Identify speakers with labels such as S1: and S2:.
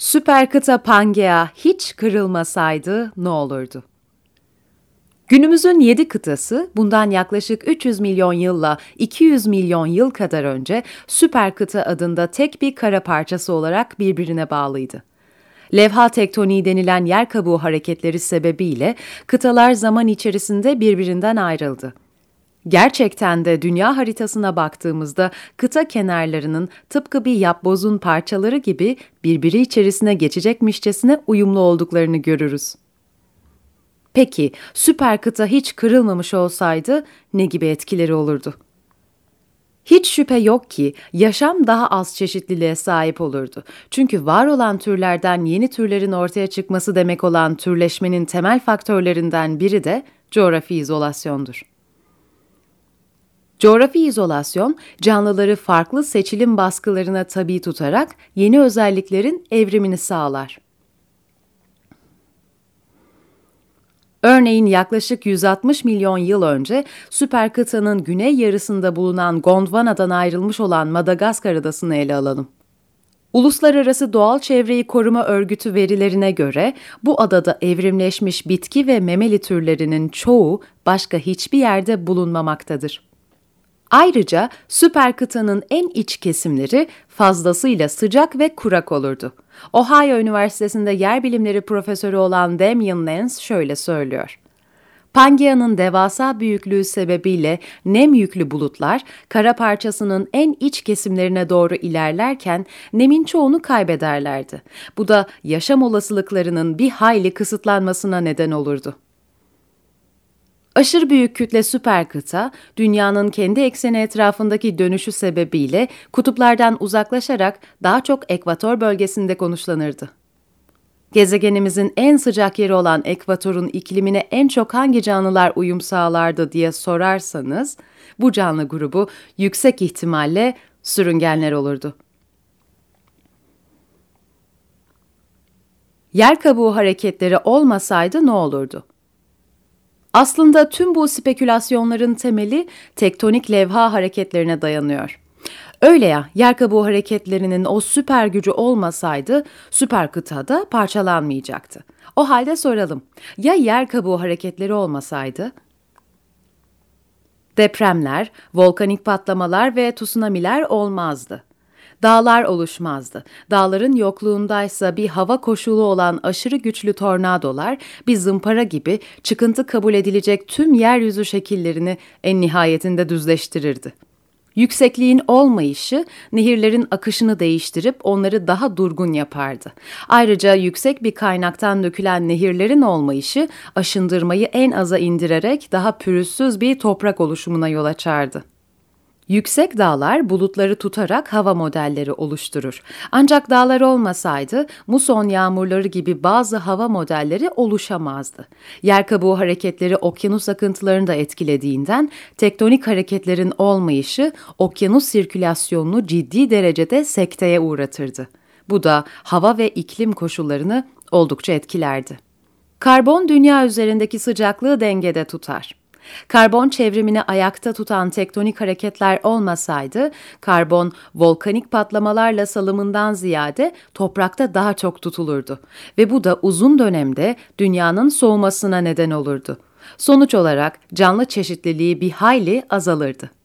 S1: Süper kıta Pangea hiç kırılmasaydı ne olurdu? Günümüzün yedi kıtası bundan yaklaşık 300 milyon yılla 200 milyon yıl kadar önce süper kıta adında tek bir kara parçası olarak birbirine bağlıydı. Levha tektoniği denilen yer kabuğu hareketleri sebebiyle kıtalar zaman içerisinde birbirinden ayrıldı. Gerçekten de dünya haritasına baktığımızda kıta kenarlarının tıpkı bir yapbozun parçaları gibi birbiri içerisine geçecekmişçesine uyumlu olduklarını görürüz. Peki süper kıta hiç kırılmamış olsaydı ne gibi etkileri olurdu? Hiç şüphe yok ki yaşam daha az çeşitliliğe sahip olurdu. Çünkü var olan türlerden yeni türlerin ortaya çıkması demek olan türleşmenin temel faktörlerinden biri de coğrafi izolasyondur. Coğrafi izolasyon, canlıları farklı seçilim baskılarına tabi tutarak yeni özelliklerin evrimini sağlar. Örneğin yaklaşık 160 milyon yıl önce süper kıtanın güney yarısında bulunan Gondwana'dan ayrılmış olan Madagaskar adasını ele alalım. Uluslararası Doğal Çevreyi Koruma Örgütü verilerine göre bu adada evrimleşmiş bitki ve memeli türlerinin çoğu başka hiçbir yerde bulunmamaktadır. Ayrıca süper kıtanın en iç kesimleri fazlasıyla sıcak ve kurak olurdu. Ohio Üniversitesi'nde yer bilimleri profesörü olan Damian Nance şöyle söylüyor. Pangea'nın devasa büyüklüğü sebebiyle nem yüklü bulutlar kara parçasının en iç kesimlerine doğru ilerlerken nemin çoğunu kaybederlerdi. Bu da yaşam olasılıklarının bir hayli kısıtlanmasına neden olurdu. Aşırı büyük kütle süper kıta, dünyanın kendi ekseni etrafındaki dönüşü sebebiyle kutuplardan uzaklaşarak daha çok ekvator bölgesinde konuşlanırdı. Gezegenimizin en sıcak yeri olan ekvatorun iklimine en çok hangi canlılar uyum sağlardı diye sorarsanız, bu canlı grubu yüksek ihtimalle sürüngenler olurdu. Yer kabuğu hareketleri olmasaydı ne olurdu? Aslında tüm bu spekülasyonların temeli tektonik levha hareketlerine dayanıyor. Öyle ya, yer kabuğu hareketlerinin o süper gücü olmasaydı süper kıta da parçalanmayacaktı. O halde soralım. Ya yer kabuğu hareketleri olmasaydı? Depremler, volkanik patlamalar ve tsunamiler olmazdı dağlar oluşmazdı. Dağların yokluğundaysa bir hava koşulu olan aşırı güçlü tornadolar bir zımpara gibi çıkıntı kabul edilecek tüm yeryüzü şekillerini en nihayetinde düzleştirirdi. Yüksekliğin olmayışı nehirlerin akışını değiştirip onları daha durgun yapardı. Ayrıca yüksek bir kaynaktan dökülen nehirlerin olmayışı aşındırmayı en aza indirerek daha pürüzsüz bir toprak oluşumuna yol açardı. Yüksek dağlar bulutları tutarak hava modelleri oluşturur. Ancak dağlar olmasaydı muson yağmurları gibi bazı hava modelleri oluşamazdı. Yer kabuğu hareketleri okyanus akıntılarını da etkilediğinden tektonik hareketlerin olmayışı okyanus sirkülasyonunu ciddi derecede sekteye uğratırdı. Bu da hava ve iklim koşullarını oldukça etkilerdi. Karbon dünya üzerindeki sıcaklığı dengede tutar. Karbon çevrimini ayakta tutan tektonik hareketler olmasaydı, karbon volkanik patlamalarla salımından ziyade toprakta daha çok tutulurdu ve bu da uzun dönemde dünyanın soğumasına neden olurdu. Sonuç olarak canlı çeşitliliği bir hayli azalırdı.